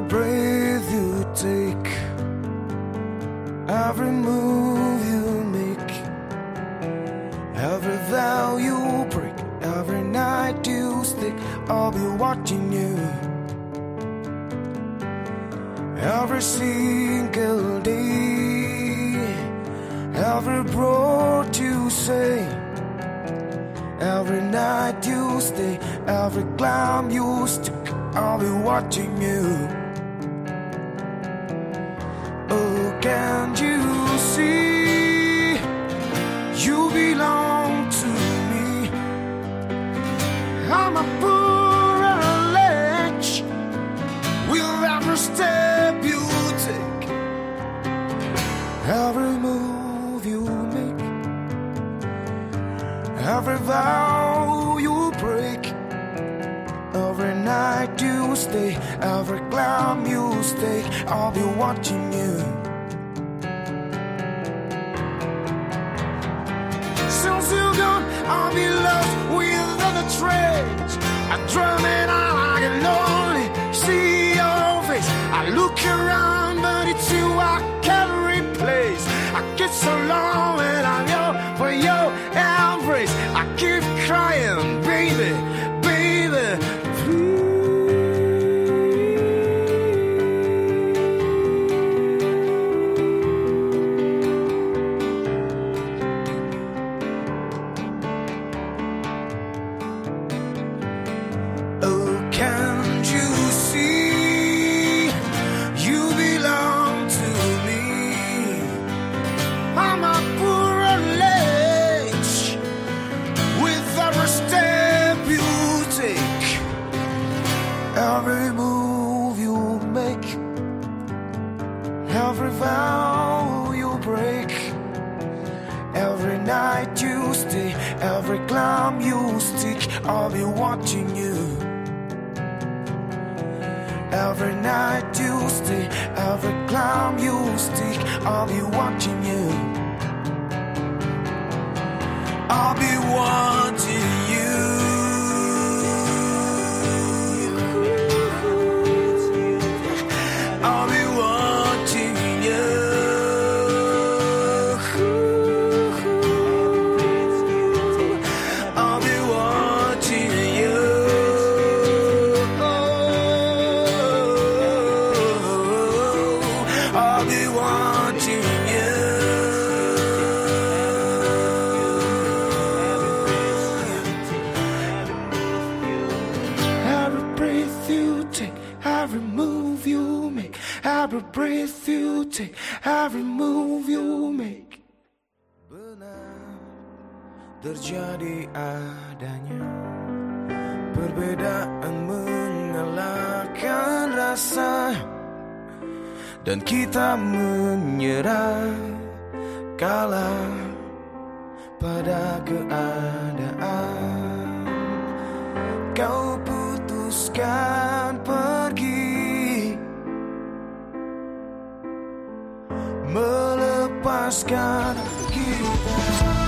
Every breath you take, every move you make, every vow you break, every night you stick, I'll be watching you. Every single day, every word you say, every night you stay, every climb you stick, I'll be watching you. Can't you see? You belong to me. I'm a poor ledge with every step you take, every move you make, every vow you break, every night you stay, every climb you stake. I'll be watching you. I drum and I get lonely. See your face. I look around, but it's you I can't replace. I get so long every move you make, every vow you break. Every night you stay, every climb you stick, I'll be watching you. Every night you stay, every climb you stick, I'll be watching you. I'll be every move you make, every breath you take, every move you make. Benar terjadi adanya. Perbedaan mengalahkan rasa. Dan kita menyerah kalah pada keadaan. Kau putuskan başkan gider